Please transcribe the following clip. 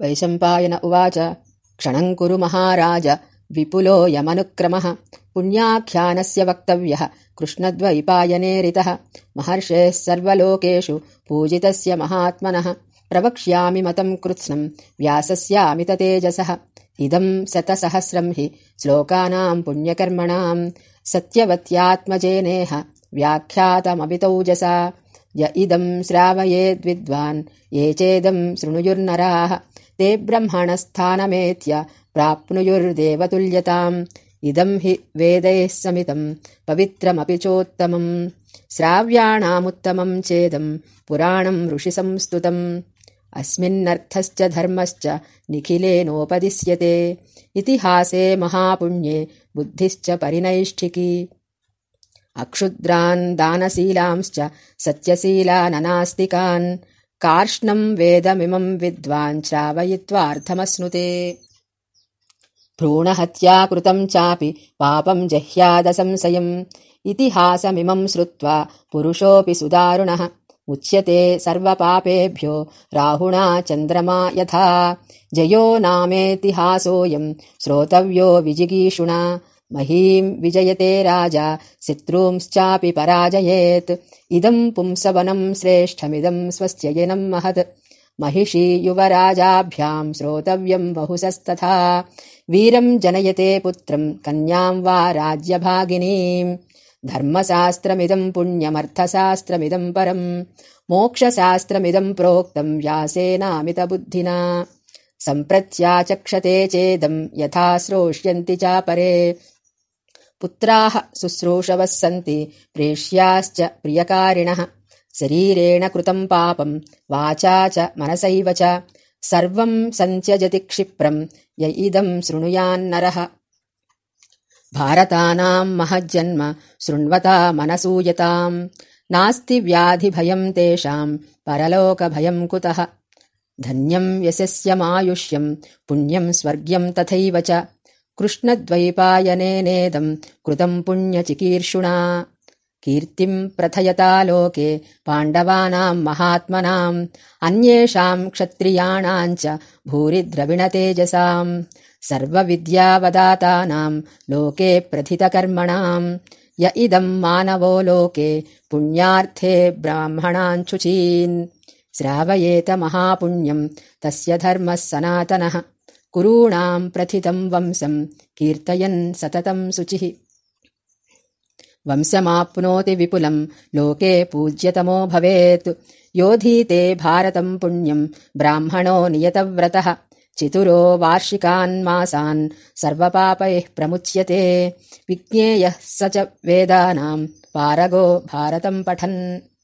वैशम्पायन उवाच। क्षणम् कुरु महाराज। विपुलोऽयमनुक्रमः पुण्याख्यानस्य वक्तव्यः। कृष्णद्वैपायनेरितः। महर्षेः सर्वलोकेषु पूजितस्य महात्मनः। प्रवक्ष्यामि मतम् कृत्स्नम्। व्यासस्यामिततेजसः इदम् शतसहस्रम् हि श्लोकानाम् पुण्यकर्मणाम्। सत्यवत्यात्मजेनेह। व्याख्यातमभितौजसा य इदम् श्रावयेद्विद्वान् ये चेदम् शृणुयुर्नराः ते ब्रह्मणस्थानमेत्य प्राप्नुयुर्देवतुल्यताम्। इदम् हि वेदैः समितम् पवित्रमपि चोत्तमम्। श्राव्याणामुत्तमम् चेदम् पुराणम् ऋषिसंस्तुतम्। अस्मिन्नर्थश्च धर्मश्च निखिलेनोपदिश्यते। इतिहासे महापुण्ये बुद्धिश्च परिनैष्ठिकी। अक्षुद्रान् दानशीलांश्च सत्यशीलाननास्तिकान् कार्ष्णम् वेदमिमम् विद्वान् श्रावयित्वार्थमश्नुते भ्रूणहत्या कृतम् चापि पापम् जह्यादसंशयम्। इतिहासमिमम् श्रुत्वा पुरुषोऽपि सुदारुणः। उच्यते सर्वपापेभ्यो राहुणा चन्द्रमा यथा। जयो नामेतिहासोऽयम् श्रोतव्यो विजिगीषुणा महीम् विजयते राजा शत्रूंश्चापि पराजयेत्। इदम् पुंसवनम् श्रेष्ठमिदम् स्वस्ययनम् महत्। महिषी युवराजाभ्याम् श्रोतव्यम् बहुशस्तथा वीरम् जनयते पुत्रम् कन्याम् वा राज्यभागिनीम् धर्मशास्त्रमिदम् पुण्यमर्थशास्त्रमिदम् परम् मोक्षशास्त्रमिदम् प्रोक्तम् व्यासेनामितबुद्धिना। सम्प्रत्याचक्षते चेदम् यथा श्रोष्यन्ति चापरे पुत्राः शुश्रूषवः सन्ति प्रेष्याश्च प्रियकारिणः। शरीरेण कृतम् पापम् वाचा च मनसैव च। सर्वम् सन्त्यजति क्षिप्रम् य इदम् शृणुयान्नरः। भारतानाम् महज्जन्म शृण्वता मनसूयताम्। नास्ति व्याधिभयम् तेषाम् परलोकभयम् कुतः। धन्यम् यशस्यमायुष्यम् पुण्यम् स्वर्ग्यम् तथैव च कृष्णद्वैपायनेनेदम् कृतम् पुण्यचिकीर्षुणा। कीर्तिम् प्रथयता लोके पाण्डवानाम् महात्मनाम् अन्येषाम् क्षत्रियाणाम् च भूरि द्रविणतेजसाम् सर्वविद्यावदातानाम् लोके प्रथितकर्मणाम् य इदम् मानवो लोके पुण्यार्थे ब्राह्मणाञ्छुचीन् श्रावयेत महापुण्यम् तस्य धर्मः सनातनः कुरूणाम् प्रथितम् वंशम् कीर्तयन् सततम् शुचिः। वंशमाप्नोति विपुलम् लोके पूज्यतमो भवेत्। योधीते भारतम् पुण्यम् ब्राह्मणो नियतव्रतः। चितुरो वार्षिकान् मासान् सर्वपापैः प्रमुच्यते। विज्ञेयः स च वेदानाम् पारगो भारतम् पठन्